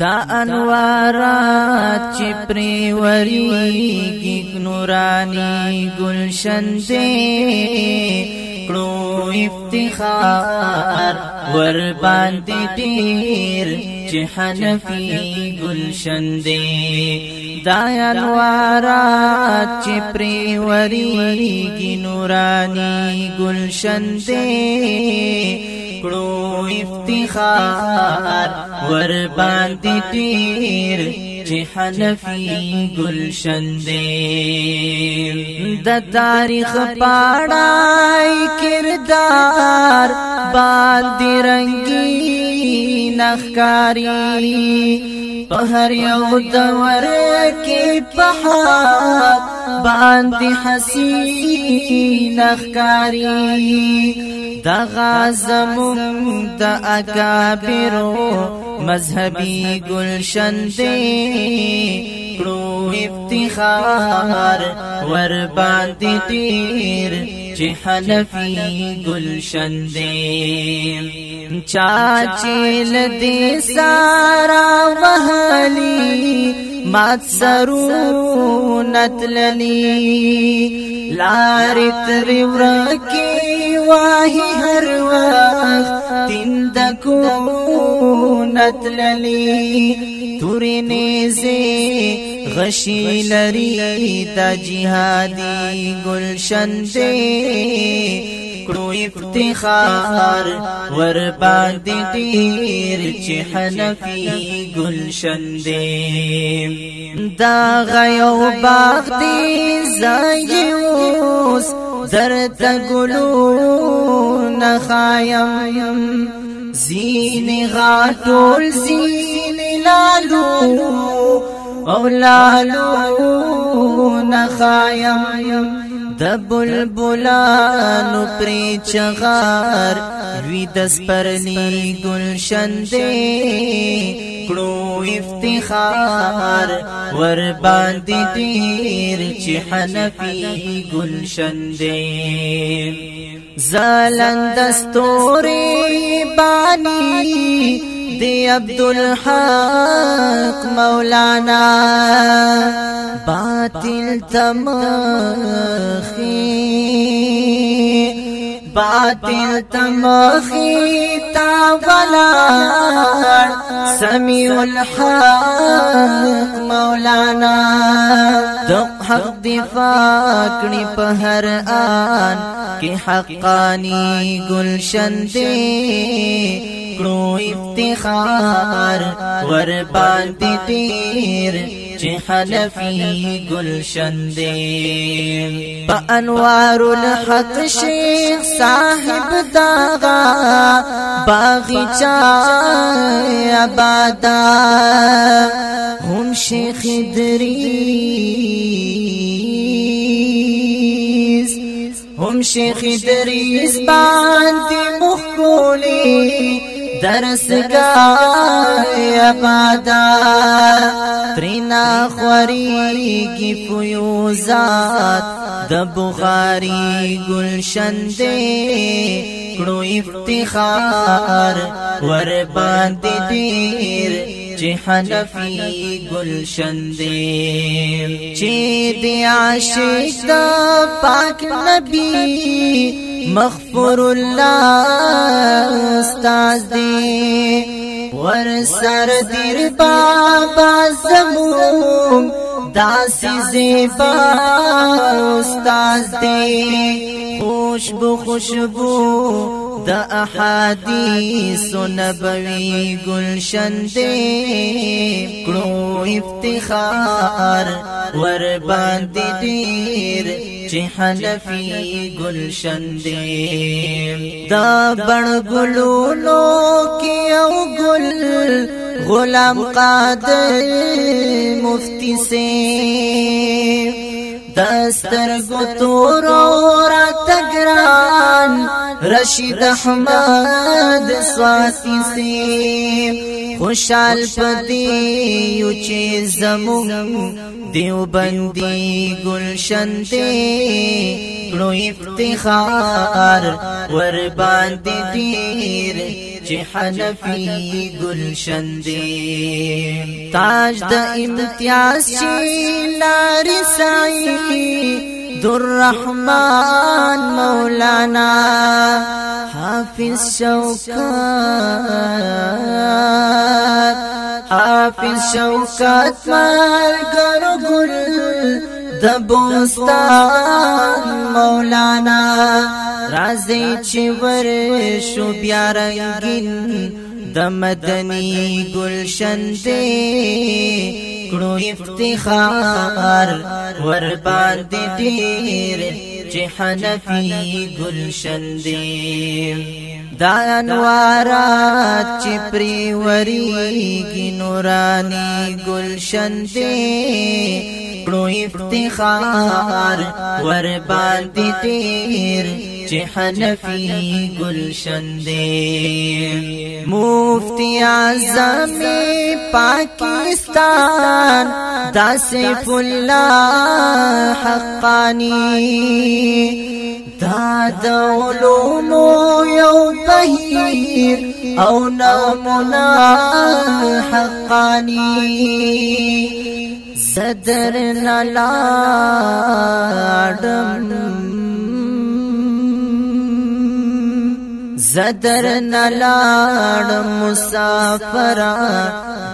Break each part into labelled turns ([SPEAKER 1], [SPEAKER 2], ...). [SPEAKER 1] دا انوارات چې پری وریږي نورانی گلشن دې کړو افتخار ور باندې ډیر چې حنفي گلشن دې دا انوارات چې پری وریږي نورانی گلشن دې کړو افتخار ور باندې ډیر چې حنفي گلشن دې د تاریخ پاړای کردار باندې رنگین نخکاری هر یو دور کې پهار باندې حسین اخکاری دا غازم دا اکابرو مذهبي گلشن دی کړو افتخار ور باندې تیر چې حنفي گلشن دې چا چې لدی سارا وهلي مات سرو نتللی لارې تر ورکه وای هر وخت تند کو نتللی تورینه زی غشی لري تا جهادي گلشن دې کړو افتخار ور باندې ډیر چې حنفي گلشن دې دا غيو باغ دې زایوس درد ګلو نخایم زین غاټول زین لالو او لالو نخایم د بلبلانو پری چغار وی دس پرنی گلشن دی کړو افتخار ور باندې ډیر چې حنفي گلشن دی زالند ستوري بانی عبد الحق مولانا باطل تمخی باطل تمخی تا ولار سمیع الحق مولانا دو حق دفاع کنی پہر آن کی حقانی گلشن دے کرو افتخار ور باندې تیر چې حلفي گلشن دې په انوار الحق شیخ صاحب داغا باغچا آبادا هم شیخ دري هم شیخ دریس باندې مخکولی درس کا پادا ترینا خوری کی فیوزات د بخاری گلشن دے کړو افتخار ور باندې ډیر چې حنفي گلشن دې چې دې عاشق د پاک نبی مغفور الله استاد دی ور سر دیر بابا زمون داسی زیبا استاد دی خوشبو خوشبو د احادیث نبوی گلشن دی کړو افتخار ور باندې ډیر جهان فی گلشن دی دا بن گلونو کی او گل غلام قادر مفتی سے دستر گتور را تگران رشید احمد سواتی سے خوشحال پدی یو چې زمون دیو بندي گلشن دی کړو افتخار ور باندې دیر چې حنفي گلشن دی تاج د امتیاز چې لار سایه الرحمن مولانا حافظ شوکات حافظ شوکات مرګر ګل د بوستان مولانا رازي چې ور شو بیا رنگین د مدني گلشن دی کړو افتخار ور باندې ډیر چې حنفي گلشن دی دا انوارات چې پری وریږي نورانی گلشن دی کړو افتخار ور باندې ډیر چې حنفي باكستان داسيف مفتی اعظم پاکستان داسف الله حقاني داد علوم یو بهیر او نامنا حقانی صدر نلا زدر نلاړ مسافر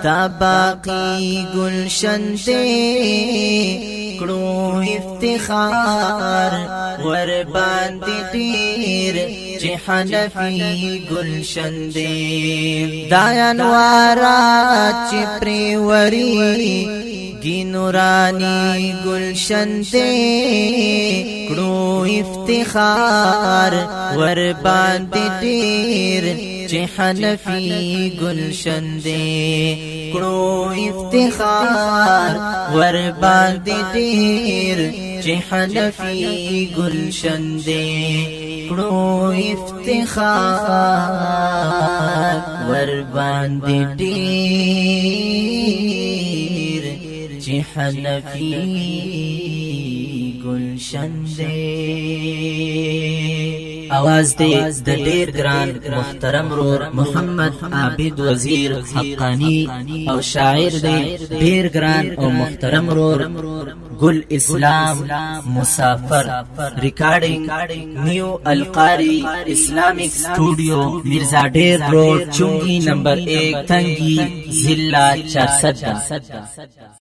[SPEAKER 1] دا باقی گلشن دې کړو افتخار ور باندې تیر چې حنفي گلشن دې دا انوار چې پری وری دی نورانی گلشن دی کړو افتخار ور باندې دیر چې حنفي گلشن دی کړو افتخار ور باندې دیر چې حنفي گلشن دی کړو افتخار ور باندې دیر چې حنفي گلشن دې اواز دې د ډېر ګران محترم رور محمد عابد وزیر حقانی او شاعر دې ډېر ګران او محترم رور گل اسلام مسافر ریکارډینګ نیو القاری اسلامیک سټوډیو مرزا ډیر روډ چونګی نمبر 1 تنگی ضلع 400